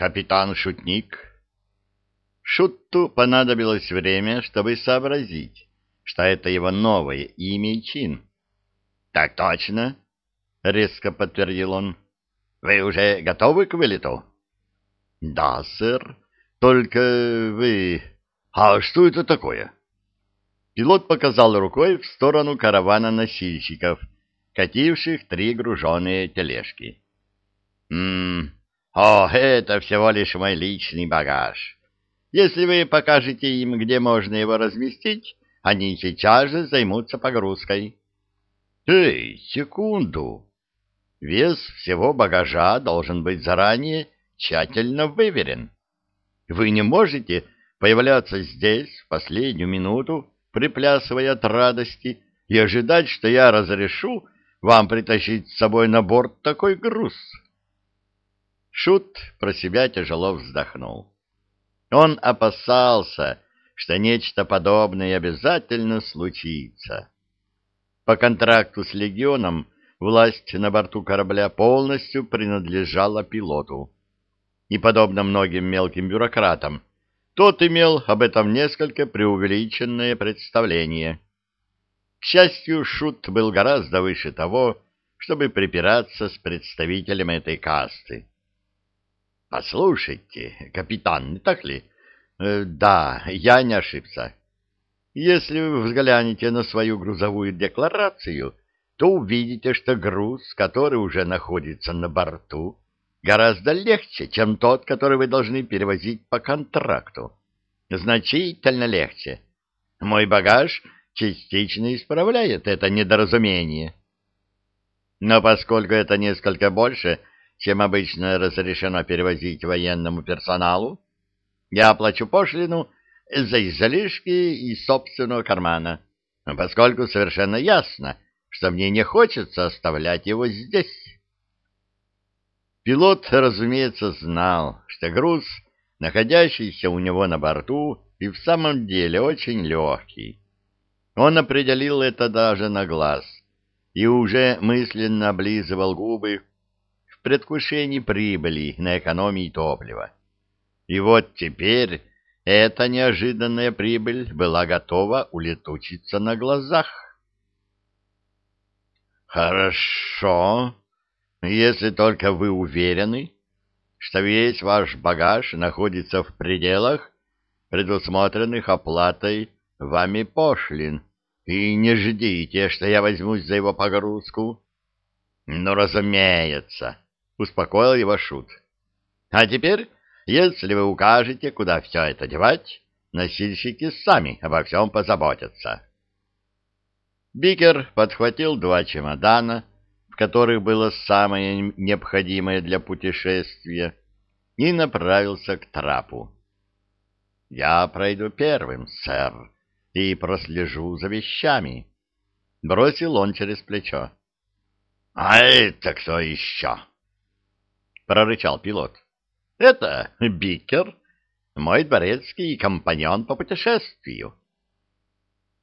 капитан-шутник. Шутту понадобилось время, чтобы сообразить, что это его новое имя и чин. — Так точно, — резко подтвердил он. — Вы уже готовы к вылету? — Да, сэр. Только вы... А что это такое? Пилот показал рукой в сторону каравана носильщиков, кативших три груженные тележки. «М-м, о, это всего лишь мой личный багаж. Если вы покажете им, где можно его разместить, они сейчас же займутся погрузкой». «Эй, секунду! Вес всего багажа должен быть заранее тщательно выверен. Вы не можете появляться здесь в последнюю минуту, приплясывая от радости, и ожидать, что я разрешу вам притащить с собой на борт такой груз. Шут про себя тяжело вздохнул. Он опасался, что нечто подобное обязательно случится. По контракту с легионом власть на борту корабля полностью принадлежала пилоту. И, подобно многим мелким бюрократам, тот имел об этом несколько преувеличенное представление. К счастью, Шут был гораздо выше того, чтобы припираться с представителем этой касты. — Послушайте, капитан, не так ли? Э, — Да, я не ошибся. Если вы взглянете на свою грузовую декларацию, то увидите, что груз, который уже находится на борту, гораздо легче, чем тот, который вы должны перевозить по контракту. Значительно легче. Мой багаж частично исправляет это недоразумение. Но поскольку это несколько больше, чем обычно разрешено перевозить военному персоналу, я оплачу пошлину за излишки из собственного кармана, поскольку совершенно ясно, что мне не хочется оставлять его здесь. Пилот, разумеется, знал, что груз, находящийся у него на борту, и в самом деле очень легкий. Он определил это даже на глаз и уже мысленно облизывал губы в предвкушении прибыли на экономии топлива. И вот теперь эта неожиданная прибыль была готова улетучиться на глазах. «Хорошо», если только вы уверены, что весь ваш багаж находится в пределах, предусмотренных оплатой вами пошлин, и не ждите, что я возьмусь за его погрузку. — Ну, разумеется, — успокоил его Шут. — А теперь, если вы укажете, куда все это девать, носильщики сами обо всем позаботятся. Бикер подхватил два чемодана, которых было самое необходимое для путешествия, и направился к трапу. «Я пройду первым, сэр, и прослежу за вещами», — бросил он через плечо. «А это кто еще?» — прорычал пилот. «Это Бикер, мой дворецкий компаньон по путешествию».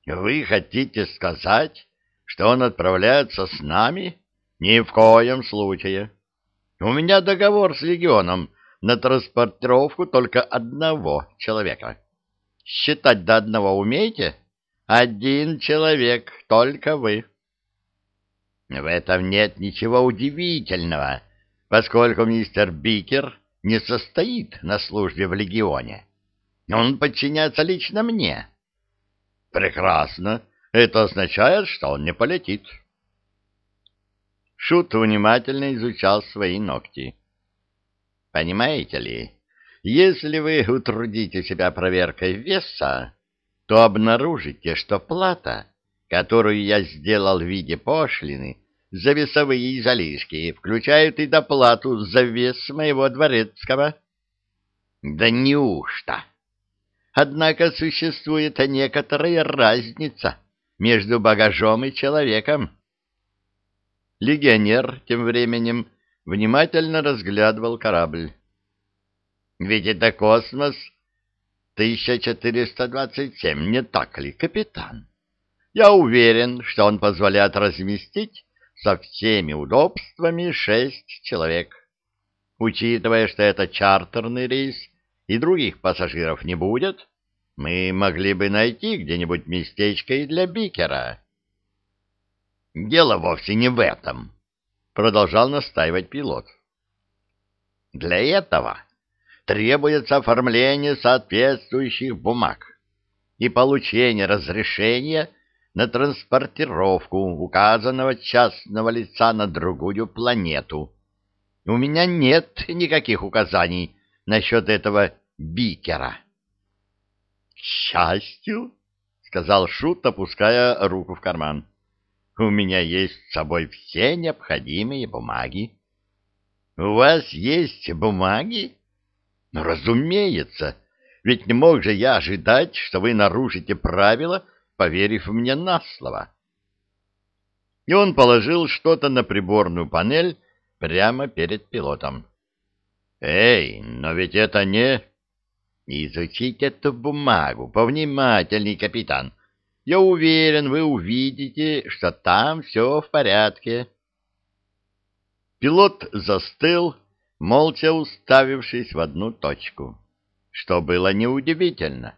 «Вы хотите сказать, что он отправляется с нами?» Ни в коем случае. У меня договор с легионом на транспортировку только одного человека. Считать до одного умеете? Один человек, только вы. В этом нет ничего удивительного, поскольку мистер Бикер не состоит на службе в легионе. Он подчиняется лично мне. Прекрасно. Это означает, что он не полетит. Шут внимательно изучал свои ногти. «Понимаете ли, если вы утрудите себя проверкой веса, то обнаружите, что плата, которую я сделал в виде пошлины, за весовые излишки, включают и доплату за вес моего дворецкого». «Да неужто?» Однако существует некоторая разница между багажом и человеком. Легионер тем временем внимательно разглядывал корабль. «Ведь это космос 1427, не так ли, капитан? Я уверен, что он позволяет разместить со всеми удобствами шесть человек. Учитывая, что это чартерный рейс и других пассажиров не будет, мы могли бы найти где-нибудь местечко и для Бикера. Дело вовсе не в этом, продолжал настаивать пилот. Для этого требуется оформление соответствующих бумаг и получение разрешения на транспортировку указанного частного лица на другую планету. У меня нет никаких указаний насчет этого бикера. — К счастью, — сказал Шут, опуская руку в карман, — у меня есть с собой все необходимые бумаги. — У вас есть бумаги? — Ну, разумеется, ведь не мог же я ожидать, что вы нарушите правила, поверив мне на слово. И он положил что-то на приборную панель прямо перед пилотом. «Эй, но ведь это не...» «Изучите эту бумагу повнимательней, капитан. Я уверен, вы увидите, что там все в порядке». Пилот застыл, молча уставившись в одну точку, что было неудивительно.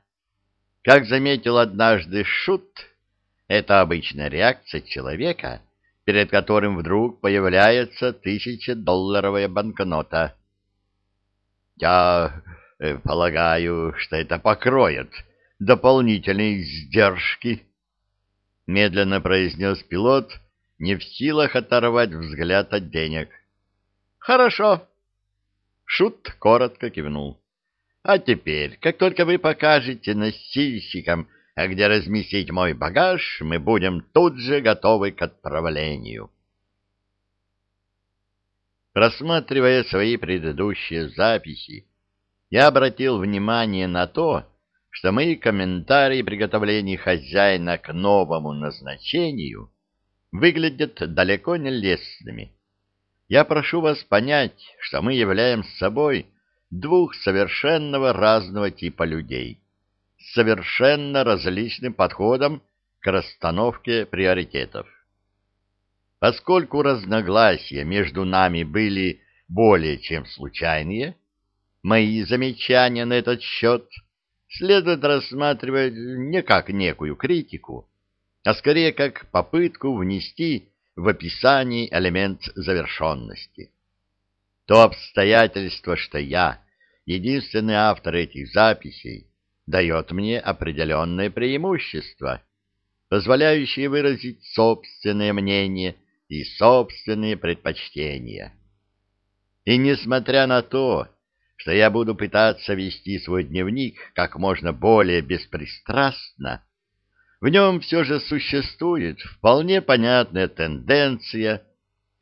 Как заметил однажды Шут, это обычная реакция человека, перед которым вдруг появляется тысячедолларовая банкнота. Я э, полагаю, что это покроет дополнительные издержки, медленно произнес пилот, не в силах оторвать взгляд от денег. Хорошо. Шут коротко кивнул. А теперь, как только вы покажете носильщикам, где разместить мой багаж, мы будем тут же готовы к отправлению. Рассматривая свои предыдущие записи, я обратил внимание на то, что мои комментарии приготовлений хозяина к новому назначению выглядят далеко не лестными. Я прошу вас понять, что мы являем собой двух совершенно разного типа людей, с совершенно различным подходом к расстановке приоритетов. Поскольку разногласия между нами были более чем случайные, мои замечания на этот счет следует рассматривать не как некую критику, а скорее как попытку внести в описание элемент завершенности. То обстоятельство, что я единственный автор этих записей, дает мне определенное преимущество, позволяющее выразить собственное мнение – и собственные предпочтения. И несмотря на то, что я буду пытаться вести свой дневник как можно более беспристрастно, в нем все же существует вполне понятная тенденция,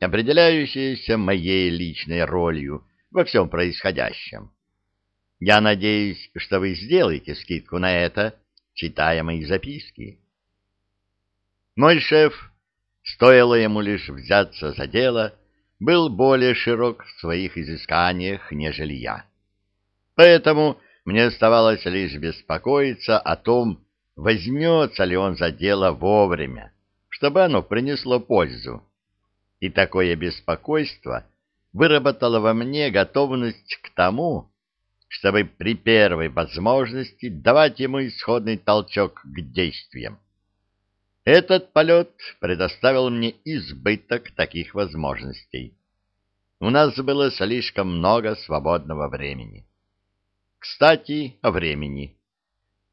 определяющаяся моей личной ролью во всем происходящем. Я надеюсь, что вы сделаете скидку на это, читая мои записки. Мой шеф стоило ему лишь взяться за дело, был более широк в своих изысканиях, нежели я. Поэтому мне оставалось лишь беспокоиться о том, возьмется ли он за дело вовремя, чтобы оно принесло пользу. И такое беспокойство выработало во мне готовность к тому, чтобы при первой возможности давать ему исходный толчок к действиям. Этот полет предоставил мне избыток таких возможностей. У нас было слишком много свободного времени. Кстати, о времени.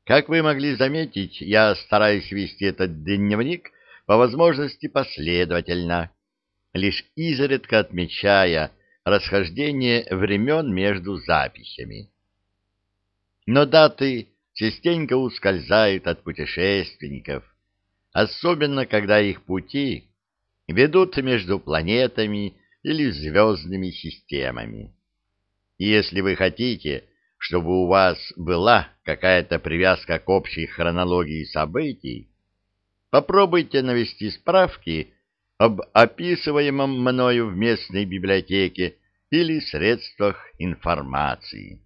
Как вы могли заметить, я стараюсь вести этот дневник по возможности последовательно, лишь изредка отмечая расхождение времен между записями. Но даты частенько ускользают от путешественников, особенно когда их пути ведут между планетами или звездными системами. И если вы хотите, чтобы у вас была какая-то привязка к общей хронологии событий, попробуйте навести справки об описываемом мною в местной библиотеке или средствах информации.